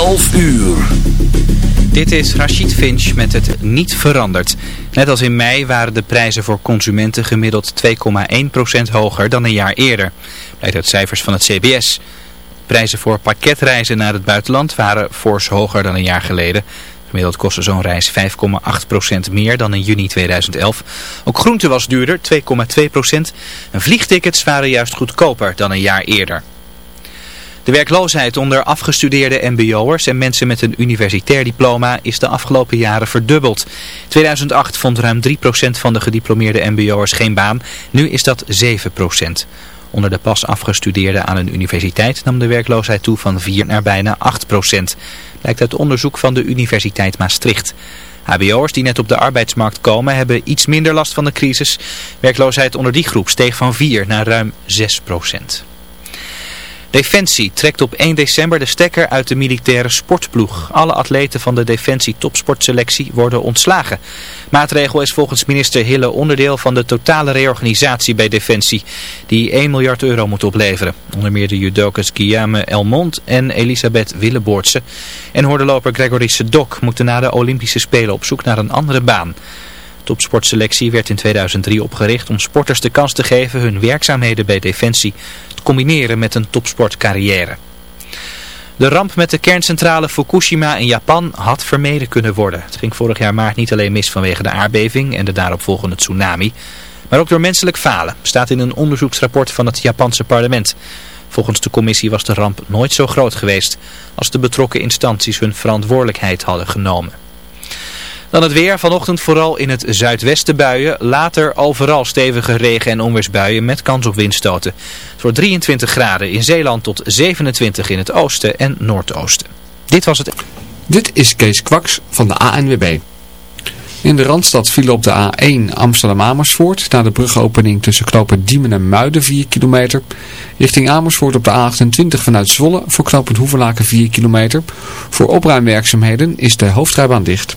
11 uur. Dit is Rachid Finch met het niet veranderd. Net als in mei waren de prijzen voor consumenten gemiddeld 2,1% hoger dan een jaar eerder. Blijkt uit cijfers van het CBS. Prijzen voor pakketreizen naar het buitenland waren fors hoger dan een jaar geleden. Gemiddeld kostte zo'n reis 5,8% meer dan in juni 2011. Ook groente was duurder, 2,2%. En vliegtickets waren juist goedkoper dan een jaar eerder. De werkloosheid onder afgestudeerde mbo'ers en mensen met een universitair diploma is de afgelopen jaren verdubbeld. 2008 vond ruim 3% van de gediplomeerde mbo'ers geen baan, nu is dat 7%. Onder de pas afgestudeerden aan een universiteit nam de werkloosheid toe van 4 naar bijna 8%. Blijkt uit onderzoek van de Universiteit Maastricht. HBO'ers die net op de arbeidsmarkt komen hebben iets minder last van de crisis. Werkloosheid onder die groep steeg van 4 naar ruim 6 procent. Defensie trekt op 1 december de stekker uit de militaire sportploeg. Alle atleten van de Defensie topsportselectie worden ontslagen. Maatregel is volgens minister Hille onderdeel van de totale reorganisatie bij Defensie, die 1 miljard euro moet opleveren. Onder meer de judokas Guillaume Elmond en Elisabeth Willeboortse. En hoordeloper Gregory Sedok moeten na de Olympische Spelen op zoek naar een andere baan. Topsportselectie werd in 2003 opgericht om sporters de kans te geven hun werkzaamheden bij Defensie te combineren met een topsportcarrière. De ramp met de kerncentrale Fukushima in Japan had vermeden kunnen worden. Het ging vorig jaar maart niet alleen mis vanwege de aardbeving en de daaropvolgende tsunami, maar ook door menselijk falen, staat in een onderzoeksrapport van het Japanse parlement. Volgens de commissie was de ramp nooit zo groot geweest als de betrokken instanties hun verantwoordelijkheid hadden genomen. Dan het weer. Vanochtend vooral in het zuidwesten buien. Later overal stevige regen- en onweersbuien met kans op windstoten. Het wordt 23 graden in Zeeland tot 27 in het oosten en noordoosten. Dit was het. Dit is Kees Kwaks van de ANWB. In de Randstad vielen op de A1 Amsterdam-Amersfoort na de brugopening tussen knopen Diemen en Muiden 4 kilometer. Richting Amersfoort op de A28 vanuit Zwolle voor knooppunt Hoevelaken 4 kilometer. Voor opruimwerkzaamheden is de hoofdrijbaan dicht.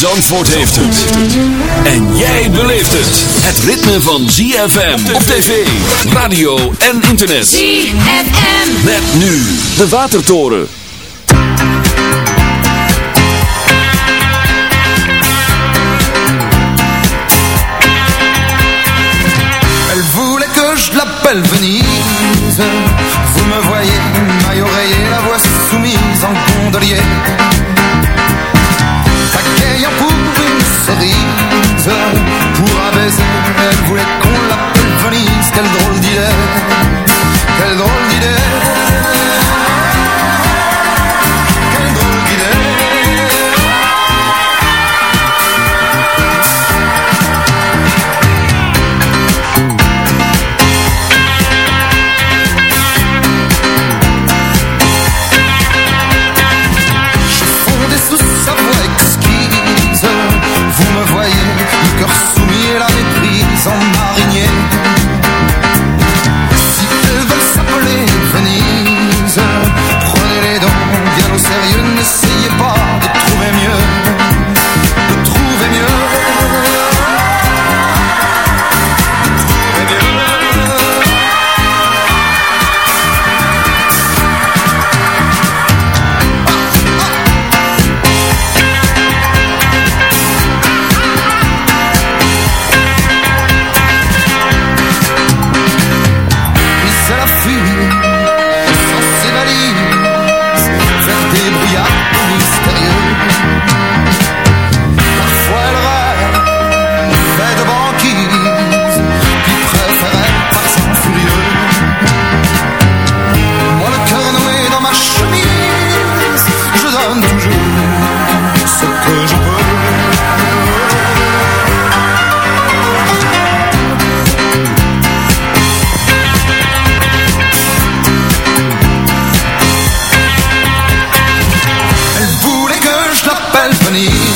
Zandvoort heeft het. En jij beleeft het. Het ritme van ZFM op tv, radio en internet. ZFM. Met nu de Watertoren. Elle voulait que je l'appelle Venise. Vous me voyez, maille oreiller, la voix soumise en gondolier. money.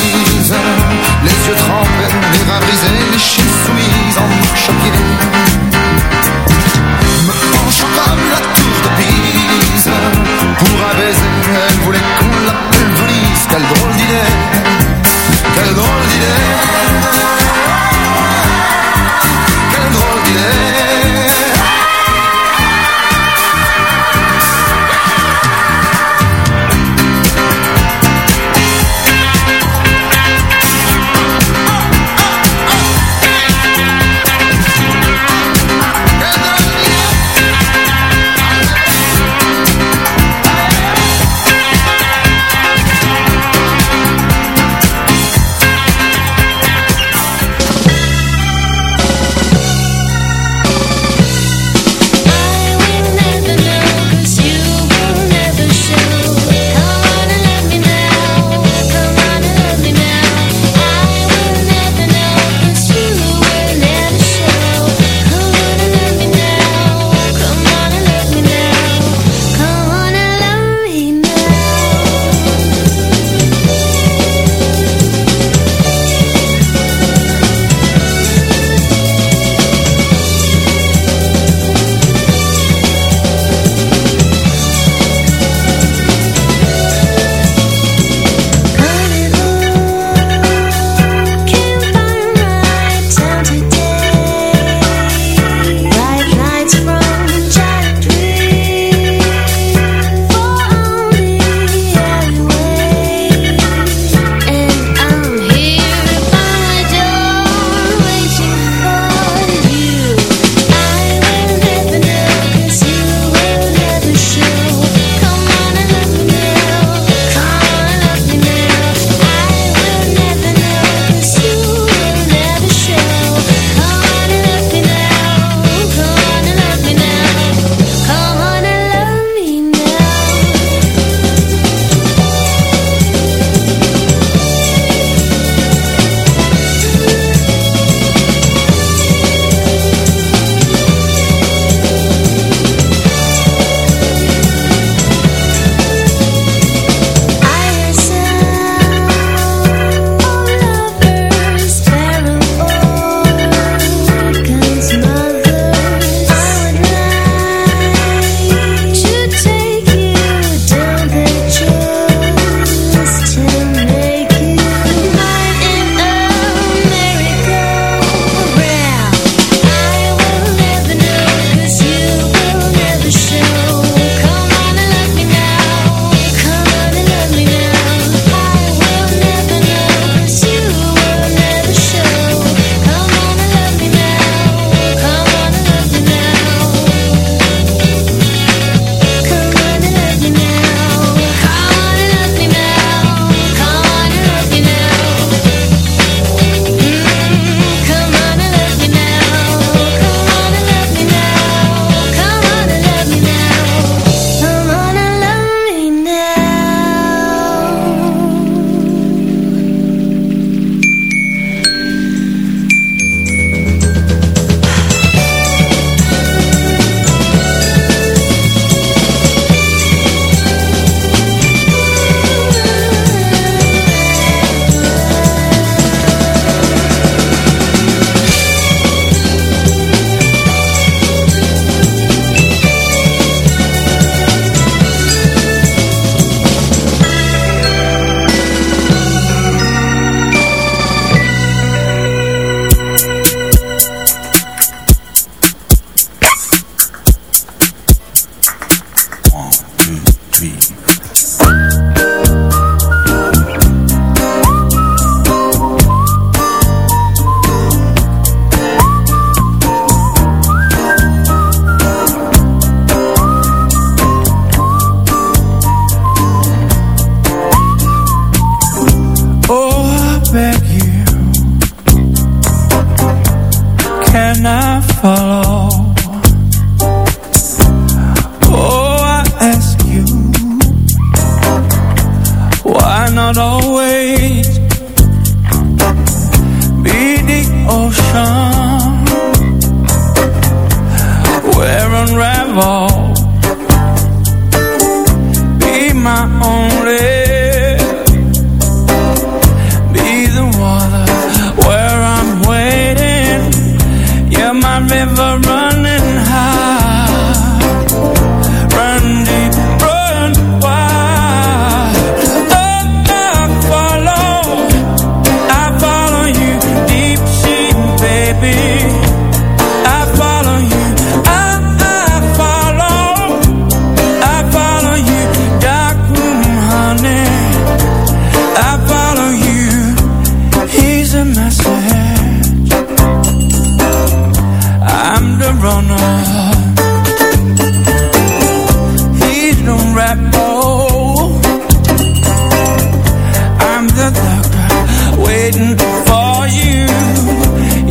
waiting for you.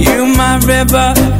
You, my river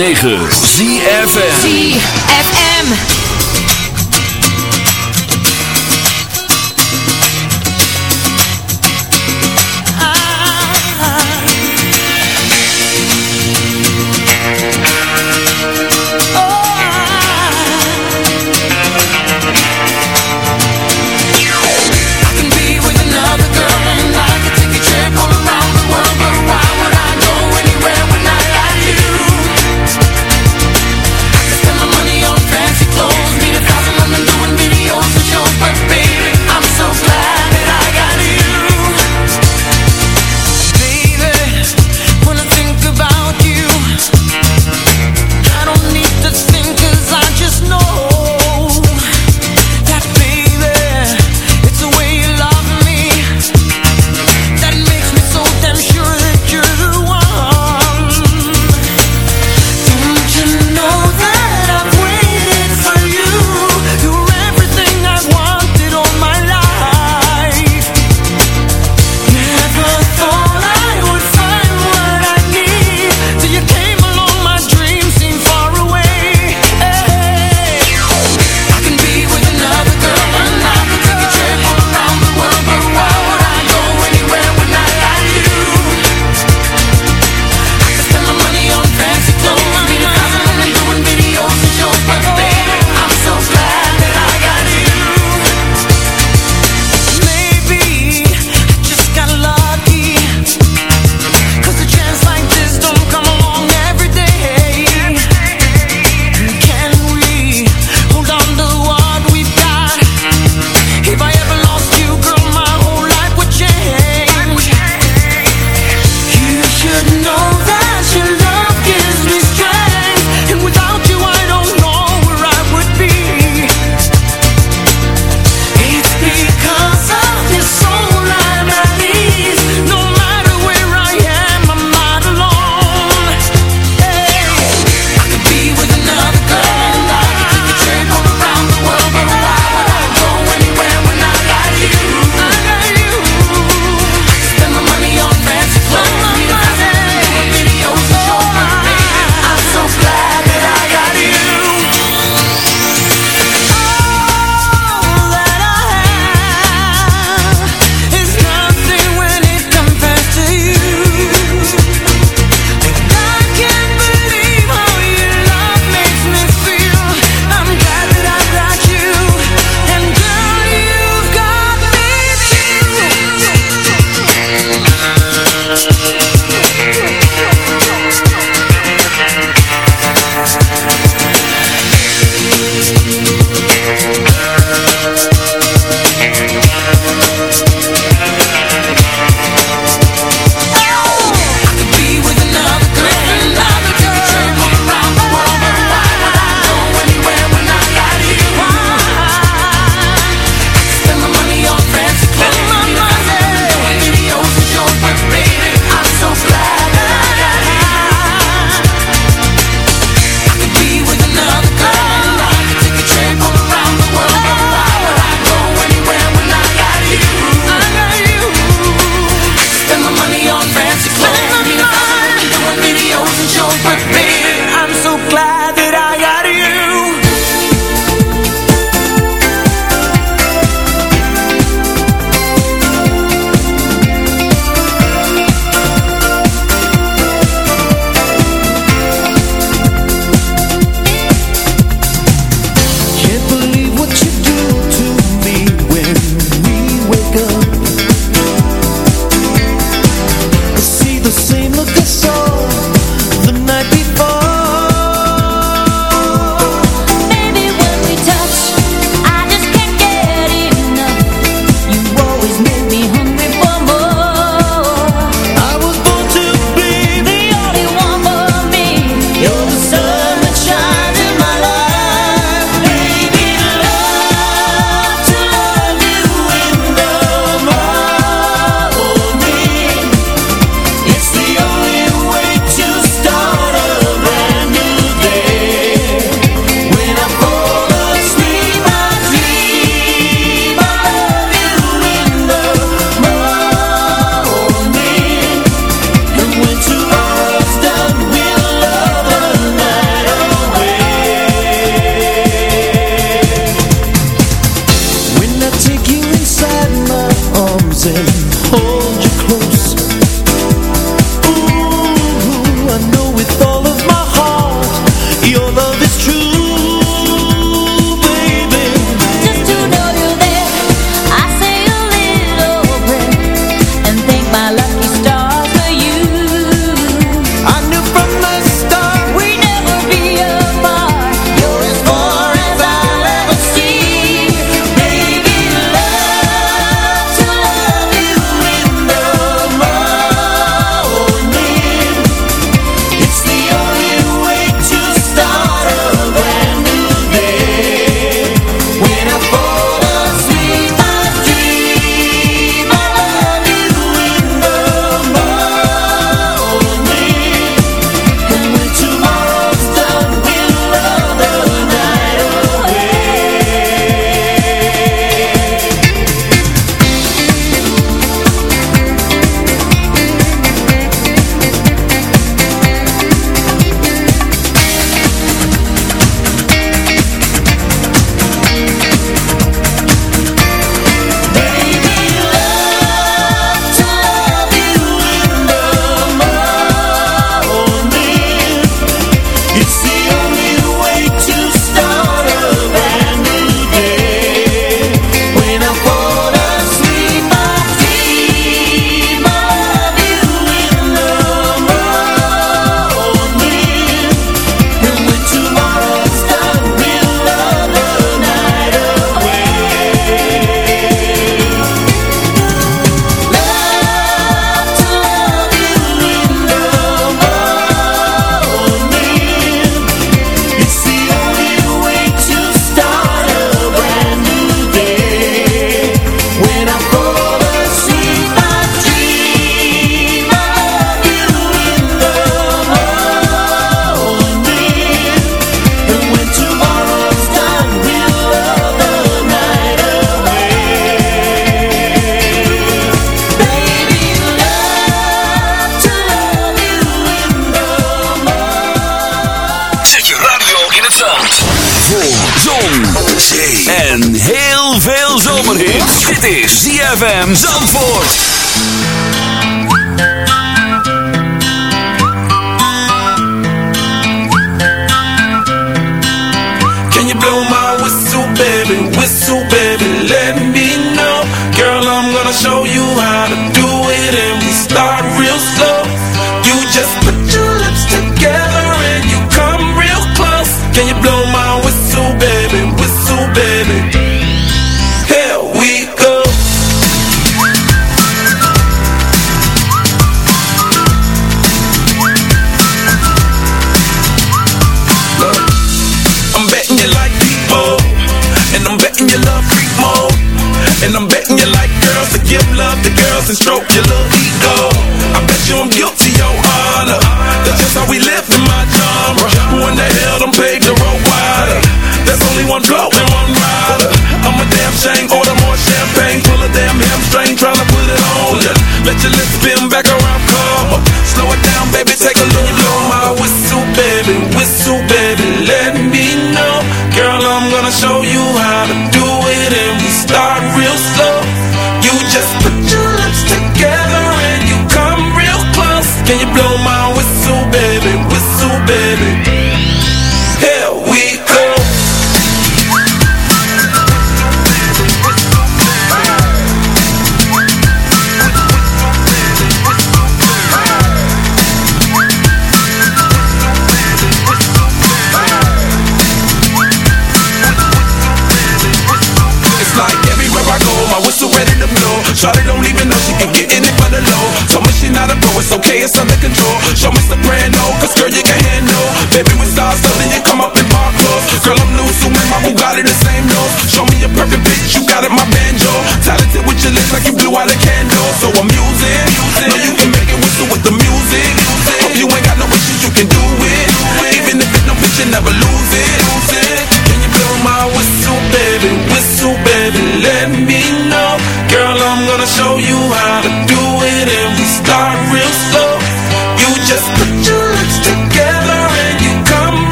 106.9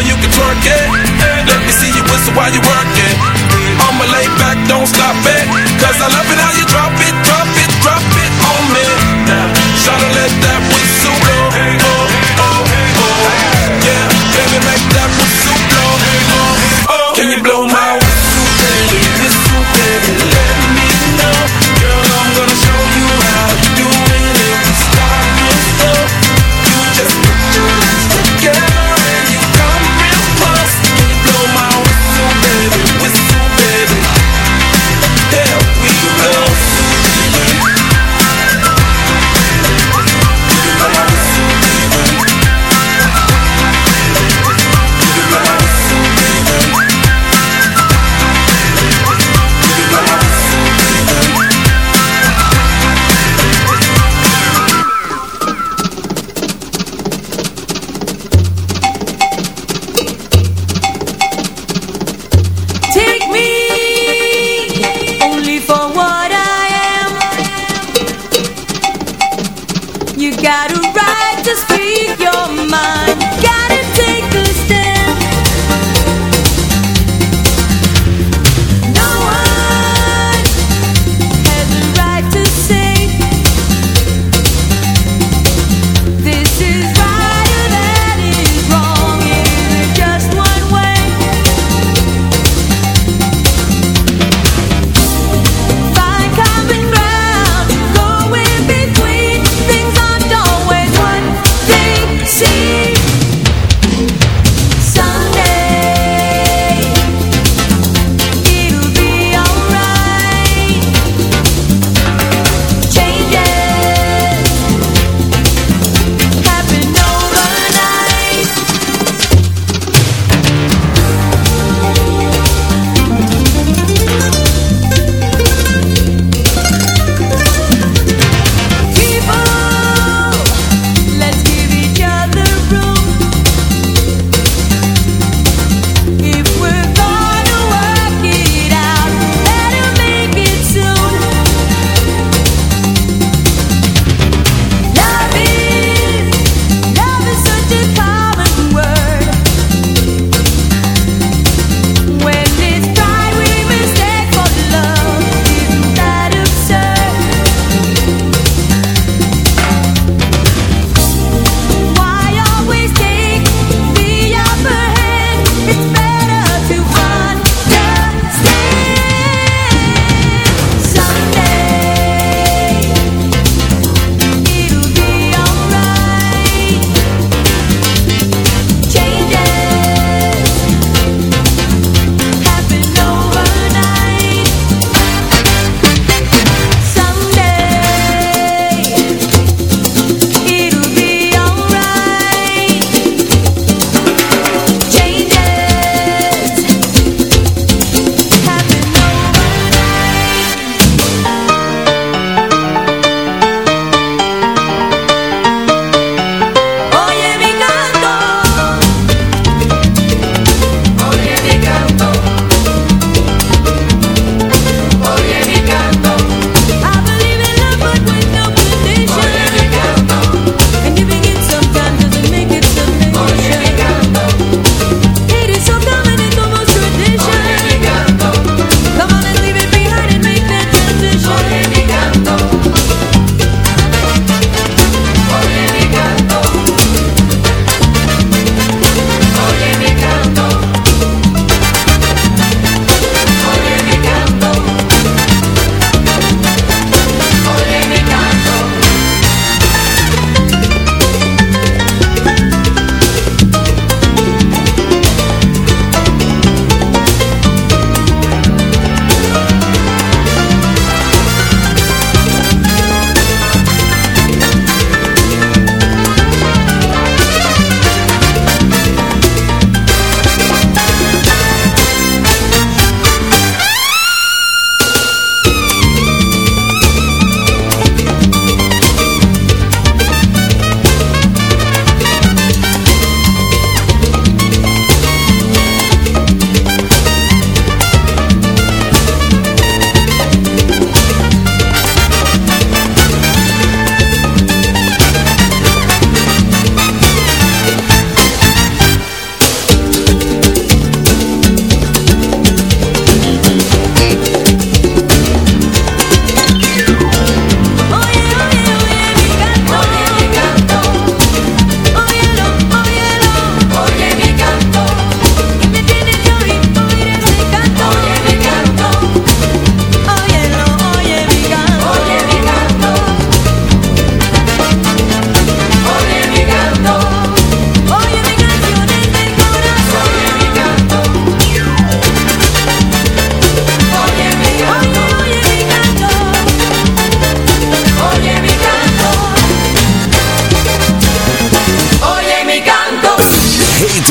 girl, you can twerk it. Let me see you whistle while you work it. I'ma lay back, don't stop it. Cause I love it how you drop it, drop it, drop it on me. Try to let that whistle blow. Oh, oh, oh, yeah, baby, make that whistle blow. Oh, can you blow my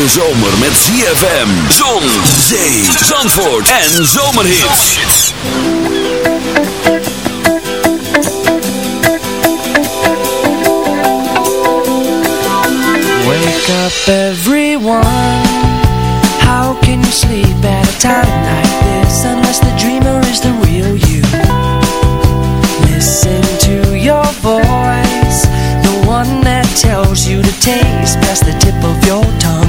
zomer met ZFM, zon, zee, zandvoort en zomerhits. Wake up everyone. How can you sleep at a time like this Unless the dreamer is the real you? Listen to your voice The one that tells you to taste Past the tip of your tongue